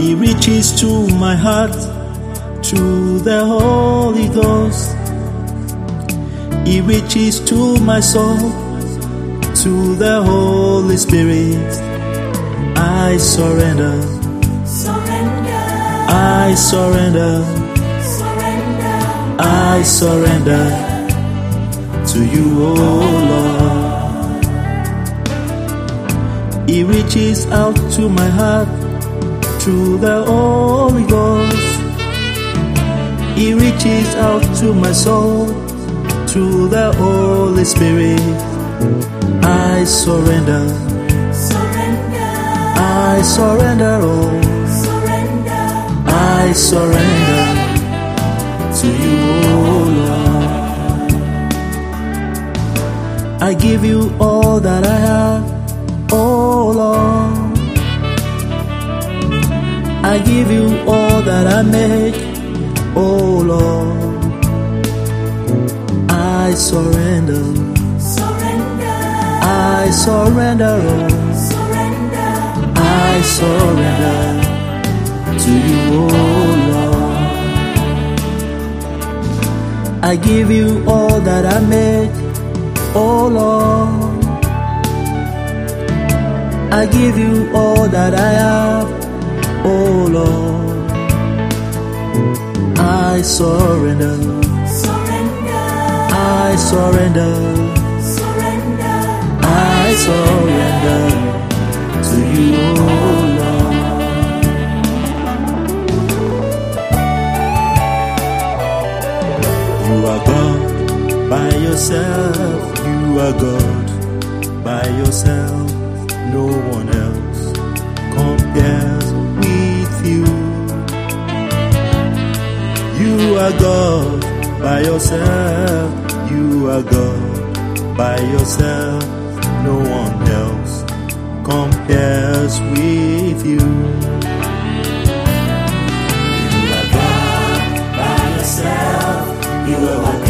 He reaches to my heart through the Holy Ghost. He reaches to my soul to the Holy Spirit. I surrender, Surrender, I surrender, surrender, I surrender to you, oh Lord. He reaches out to my heart through the Holy Ghost. He reaches out to my soul through the Holy Spirit. I surrender, surrender, I surrender, oh, surrender, I surrender to you, oh Lord. I give you all that I have, oh Lord. I give you all that I make, oh Lord. I surrender, surrender, I surrender, oh, surrender, I surrender to you, oh Lord. I give you all that I make, oh Lord. I give you all that I have, I surrender, surrender, I surrender, surrender, I surrender to you, oh Lord. You are God by yourself, you are God by yourself, no one else compares You are God by yourself, you are God by yourself, no one else compares with you. You are God by yourself, you are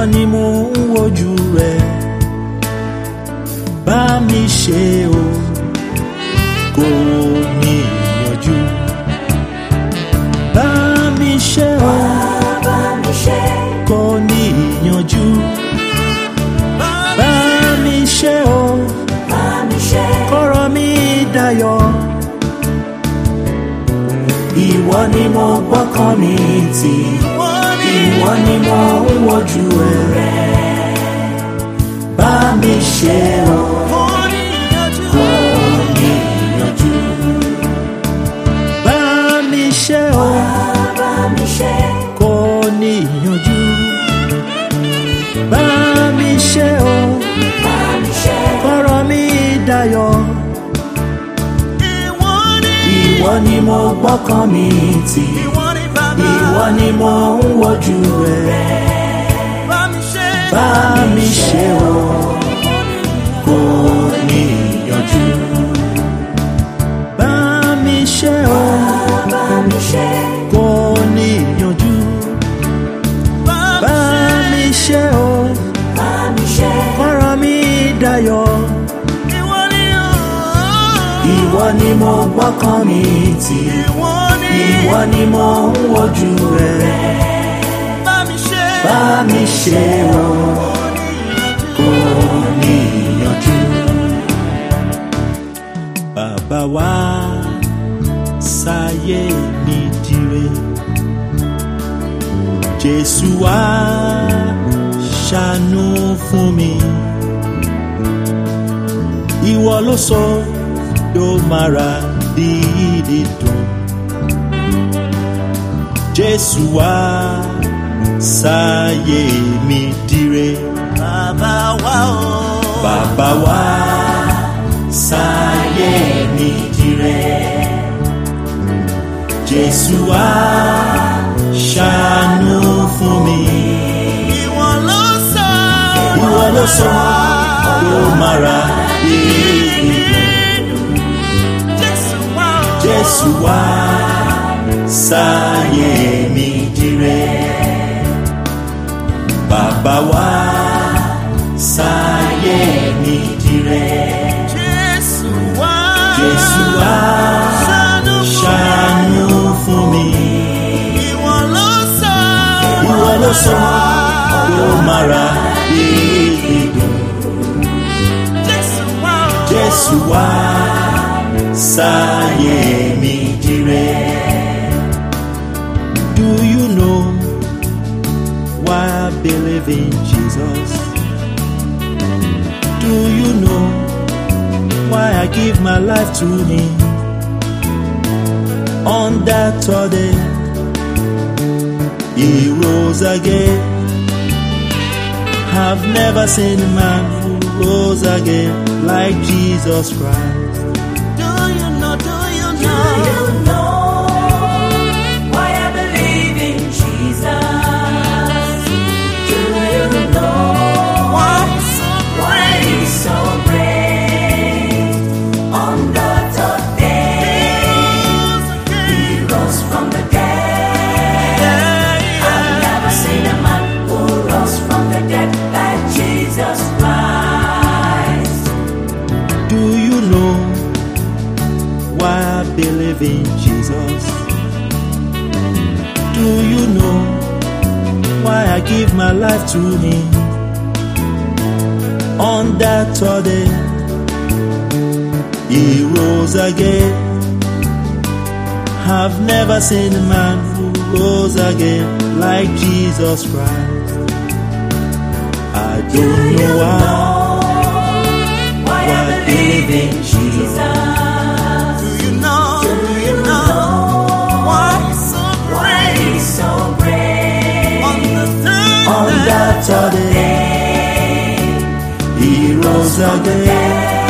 ìwọ ni mo ń wojú rẹ̀. Bá mi ṣe o, kò ní ìyànjú. Bá mi ṣe o, kò ní ìyànjú. Bá mi ṣe o, kọ́rọ̀ mi dayọ̀. Ìwọ ni mo gbọ́kàn mi tì, ìwọ ni mo ń wojú rẹ̀. Bá mi ṣe ní. Bá mi ṣe mi kò ní. Bá mi ṣe ṣe, kọ́rọ̀ mi dayọ̀. Ìwọ ni mo gbọ́kàn mi tì, ìwọ ni mo ń wojú rẹ̀. Jésù wá ṣàánú fún mi. Ìwọ ló sọ ló mara bí dídùn jésù wá sáyé mi dire. Bàbá wa o. bàbá wá sáyé mi dire. Jésù wá ló sọ ló Jésù wa o. jésù wá sáyé mi dire bàbá wá sáyé mi dire Jésù wa. jésù wá Ṣàánú fún mi ìwọ ló sọ. ìwọ ló sọ ló jésù wá sáyé mi dire. Do you know why I believe in Jesus? Do you know why I give my life to Him? On that day, He rose again. I've never seen a man who rose again like Jesus Christ. Do you know? Do you know? Do you know to Him? On that third day, He rose again. I've never seen a man who rose again like Jesus Christ. I don't know why. Why I believe in Jesus. Rose again.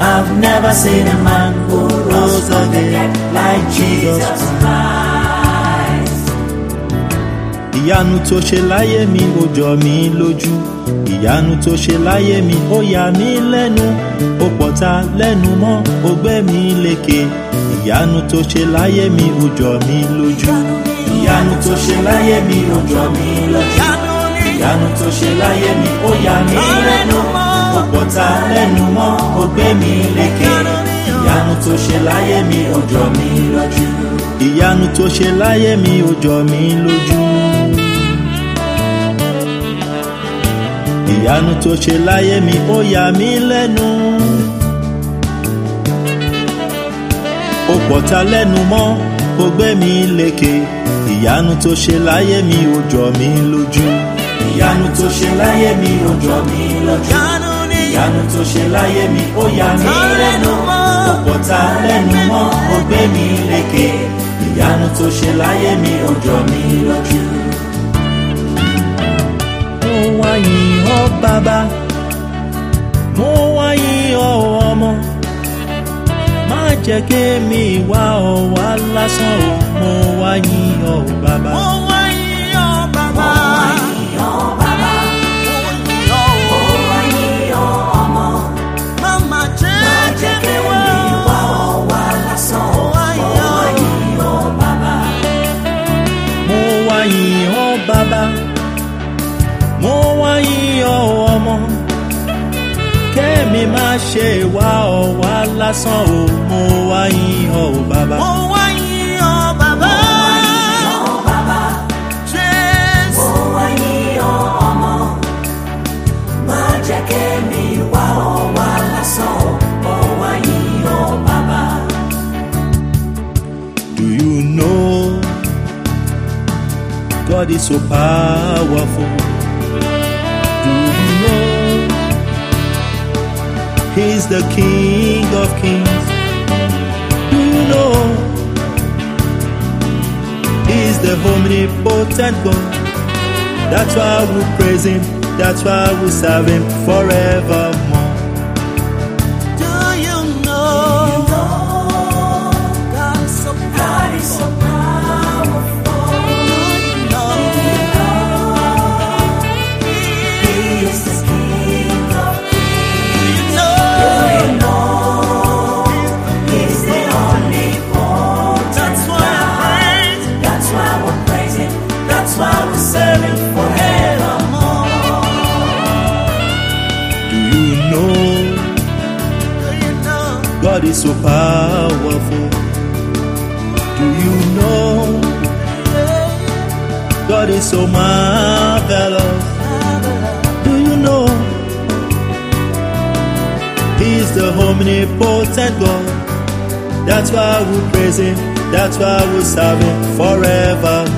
I've never seen a man who rose again like Jesus Christ. ìyanu tó ṣe láyé mi ó jọ mí lójú ìyanu tó ṣe láyé mi ó yà mí lẹ́nu ó pọ̀ta lẹ́nu mọ́ ó gbé mi lékè ìyanu tó ṣe láyé mi ó jọ mí lójú ìyanu tó ṣe láyé mi ó jọ mí lójú Ìyanu tó ṣe láyé mi ó yà mí lẹ́nu ó pọ̀ta lẹ́nu mọ́ ó gbé mi lékè ìyanu tó ṣe láyé mi ó jọ mí lójú ìyanu tó ṣe láyé mi ó jọ mí lójú. ìyanu tó ṣe láyé mi ó yà mí lẹ́nu. ó pọ̀ta lẹ́nu mọ́ ó gbé mi lékè ìyanu tó ṣe láyé mi ó jọ mí lójú. Ìyanu tó ṣe láyé mi ó jọ mí lójú. ìyanu tó ṣe láyé mi ó yà mí lẹ́nu. ó pọ̀ta lẹ́nu mọ́ ó gbé mi lékè ìyanu tó ṣe láyé mi ó jọ mí lójú. mo wá yìn ọ́ bàbá mo wá yìn ọ́ ọmọ má jẹ́ kémi wá ọ wá lásán o mo wá yìn ọ́ bàbá. Do má ṣe wá ọ wá lásán o mo wá yìn ọ o bàbá. mo wá yìn ọ. Jẹ́ wá ọ wá lásán o. God is so powerful. He's the King of Kings. You know, He's the omnipotent God. That's why we praise Him. That's why we serve Him forevermore. God is so marvelous. Do you know? He's the omnipotent God. That's why we praise Him. That's why we serve Him forever.